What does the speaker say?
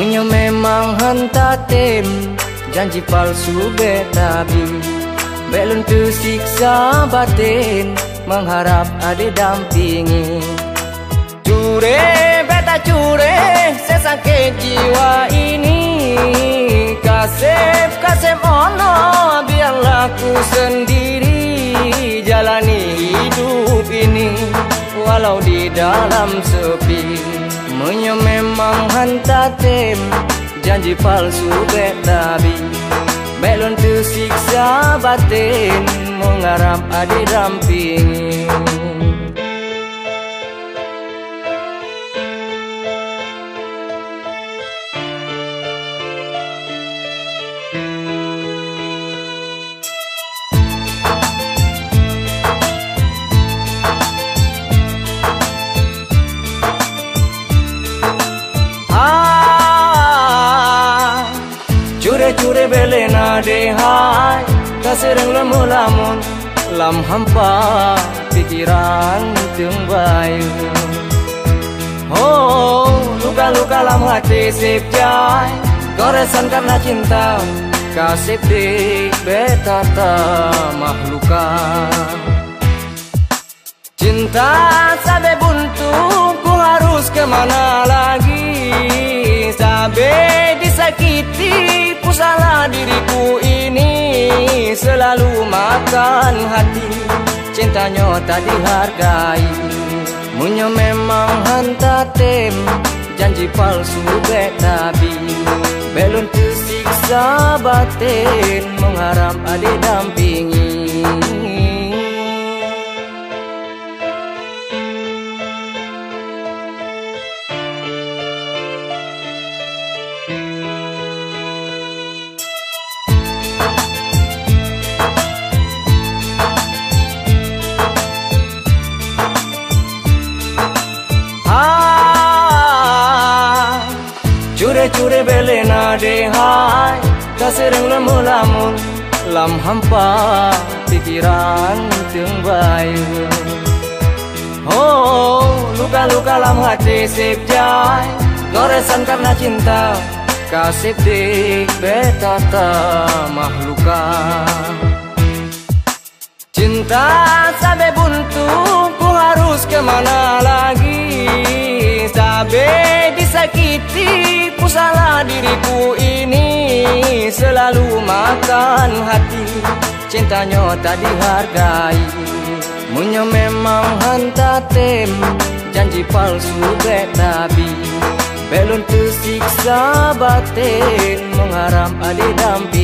Punya memang Janji palsu betabi Belum tersiksa batin Mengharap ada dampingi. Cure beta cure Sesakit jiwa ini. Kasep kasep ono Biarlah ku sendiri Jalani hidup ini. Walau di dalam sepi Menyo memang hantar tem Janji palsu betabi Belon tersiksa batin Mengharap adik dampingi cure bele na de hai. Lemu lamun Lam hampa pikiran tung bayu Oh luka-luka lam hati sip jai Goresan karena cinta Kasih di betata mahluka Cinta sampai buntu Ku harus ke mana lagi Sampai disakiti Ku diriku ini. Selalu makan hati Cintanya tak dihargai. Munyo memang hantar tem Janji palsu betabi. Belum tersiksa batin Mengharap adik dampingi na de hai Kasireng lemu lamun Lam hampa pikiran tung bayu Oh luka-luka lam hati sip jai Goresan karena cinta Kasih di betata mahluka Cinta sampai buntu Ku harus ke mana lagi Sampai disakiti diriku ini Selalu makan hati. Cintanya tak dihargai. Munyo memang hantar tem Janji palsu betabi Belum tersiksa batin Mengharap adik dampingi